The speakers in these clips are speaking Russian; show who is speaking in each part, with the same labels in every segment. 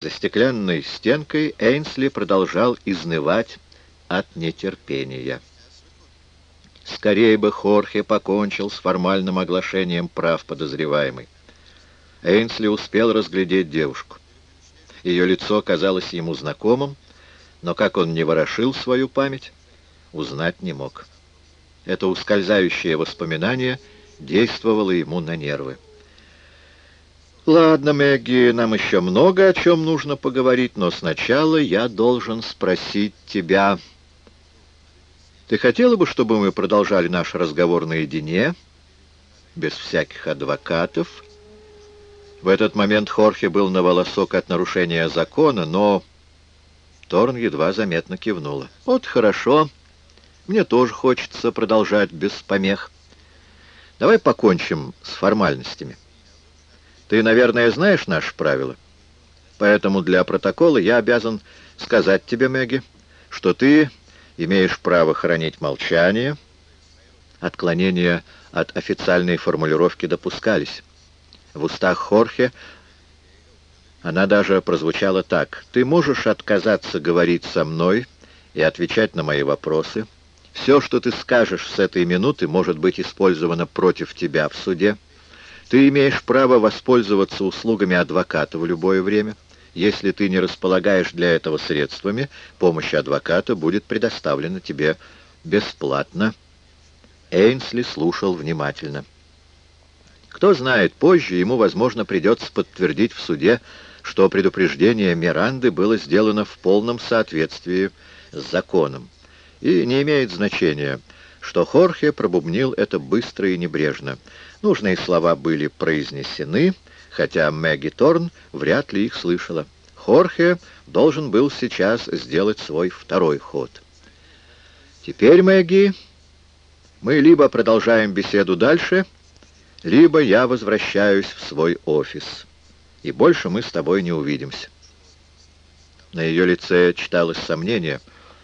Speaker 1: За стеклянной стенкой Эйнсли продолжал изнывать от нетерпения. Скорее бы Хорхе покончил с формальным оглашением прав подозреваемой. Эйнсли успел разглядеть девушку. Ее лицо казалось ему знакомым, но как он не ворошил свою память, узнать не мог. Это ускользающее воспоминание действовало ему на нервы. «Ладно, Мэгги, нам еще много о чем нужно поговорить, но сначала я должен спросить тебя. Ты хотела бы, чтобы мы продолжали наш разговор наедине, без всяких адвокатов?» В этот момент Хорхе был на волосок от нарушения закона, но Торн едва заметно кивнула. «Вот хорошо. Мне тоже хочется продолжать без помех. Давай покончим с формальностями». Ты, наверное, знаешь наши правила. Поэтому для протокола я обязан сказать тебе, Мэгги, что ты имеешь право хранить молчание. Отклонения от официальной формулировки допускались. В устах Хорхе она даже прозвучала так. «Ты можешь отказаться говорить со мной и отвечать на мои вопросы. Все, что ты скажешь с этой минуты, может быть использовано против тебя в суде». Ты имеешь право воспользоваться услугами адвоката в любое время. Если ты не располагаешь для этого средствами, помощь адвоката будет предоставлена тебе бесплатно. Эйнсли слушал внимательно. Кто знает, позже ему, возможно, придется подтвердить в суде, что предупреждение Миранды было сделано в полном соответствии с законом. И не имеет значения, что Хорхе пробубнил это быстро и небрежно. Нужные слова были произнесены, хотя Мэгги Торн вряд ли их слышала. Хорхе должен был сейчас сделать свой второй ход. «Теперь, Мэгги, мы либо продолжаем беседу дальше, либо я возвращаюсь в свой офис, и больше мы с тобой не увидимся». На ее лице читалось сомнение,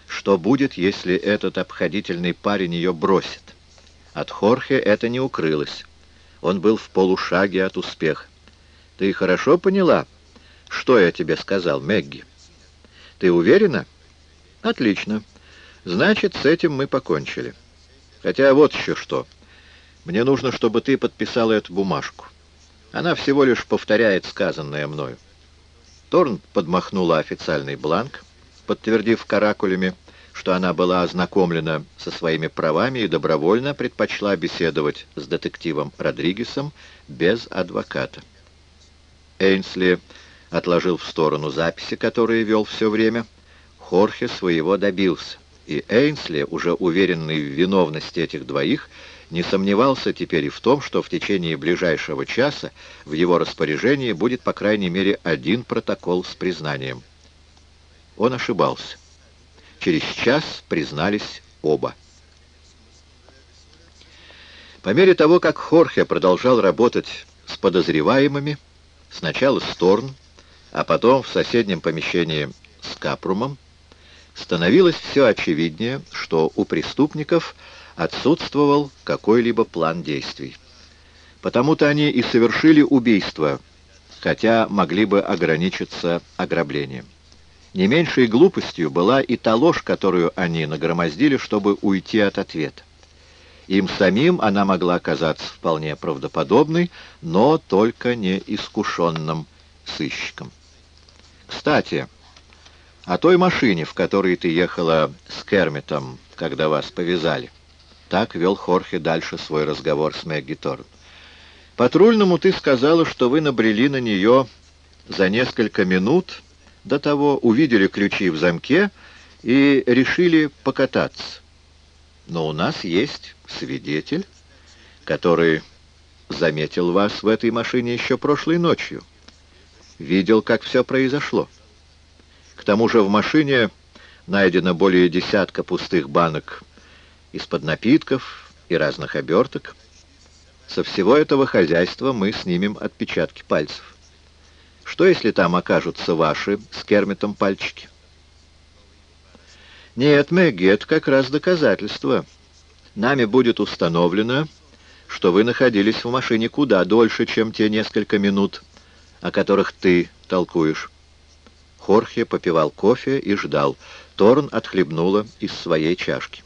Speaker 1: что будет, если этот обходительный парень ее бросит. От Хорхе это не укрылось. Он был в полушаге от успеха. «Ты хорошо поняла, что я тебе сказал, Мэгги? Ты уверена?» «Отлично. Значит, с этим мы покончили. Хотя вот еще что. Мне нужно, чтобы ты подписала эту бумажку. Она всего лишь повторяет сказанное мною». Торн подмахнула официальный бланк, подтвердив каракулями, что она была ознакомлена со своими правами и добровольно предпочла беседовать с детективом Родригесом без адвоката. Эйнсли отложил в сторону записи, которые вел все время. Хорхе своего добился, и Эйнсли, уже уверенный в виновности этих двоих, не сомневался теперь и в том, что в течение ближайшего часа в его распоряжении будет по крайней мере один протокол с признанием. Он ошибался. Через час признались оба. По мере того, как Хорхе продолжал работать с подозреваемыми, сначала с Торн, а потом в соседнем помещении с Капрумом, становилось все очевиднее, что у преступников отсутствовал какой-либо план действий. Потому-то они и совершили убийство, хотя могли бы ограничиться ограблением. Не меньшей глупостью была и та ложь, которую они нагромоздили, чтобы уйти от ответа. Им самим она могла оказаться вполне правдоподобной, но только не искушенным сыщиком. Кстати, о той машине, в которой ты ехала с Кермитом, когда вас повязали. Так вел Хорхе дальше свой разговор с Мэгги Торн. Патрульному ты сказала, что вы набрели на нее за несколько минут до того увидели ключи в замке и решили покататься. Но у нас есть свидетель, который заметил вас в этой машине еще прошлой ночью. Видел, как все произошло. К тому же в машине найдено более десятка пустых банок из-под напитков и разных оберток. Со всего этого хозяйства мы снимем отпечатки пальцев. Что, если там окажутся ваши с Кермитом пальчики? Нет, Мэгги, это как раз доказательство. Нами будет установлено, что вы находились в машине куда дольше, чем те несколько минут, о которых ты толкуешь. Хорхе попивал кофе и ждал. Торн отхлебнула из своей чашки.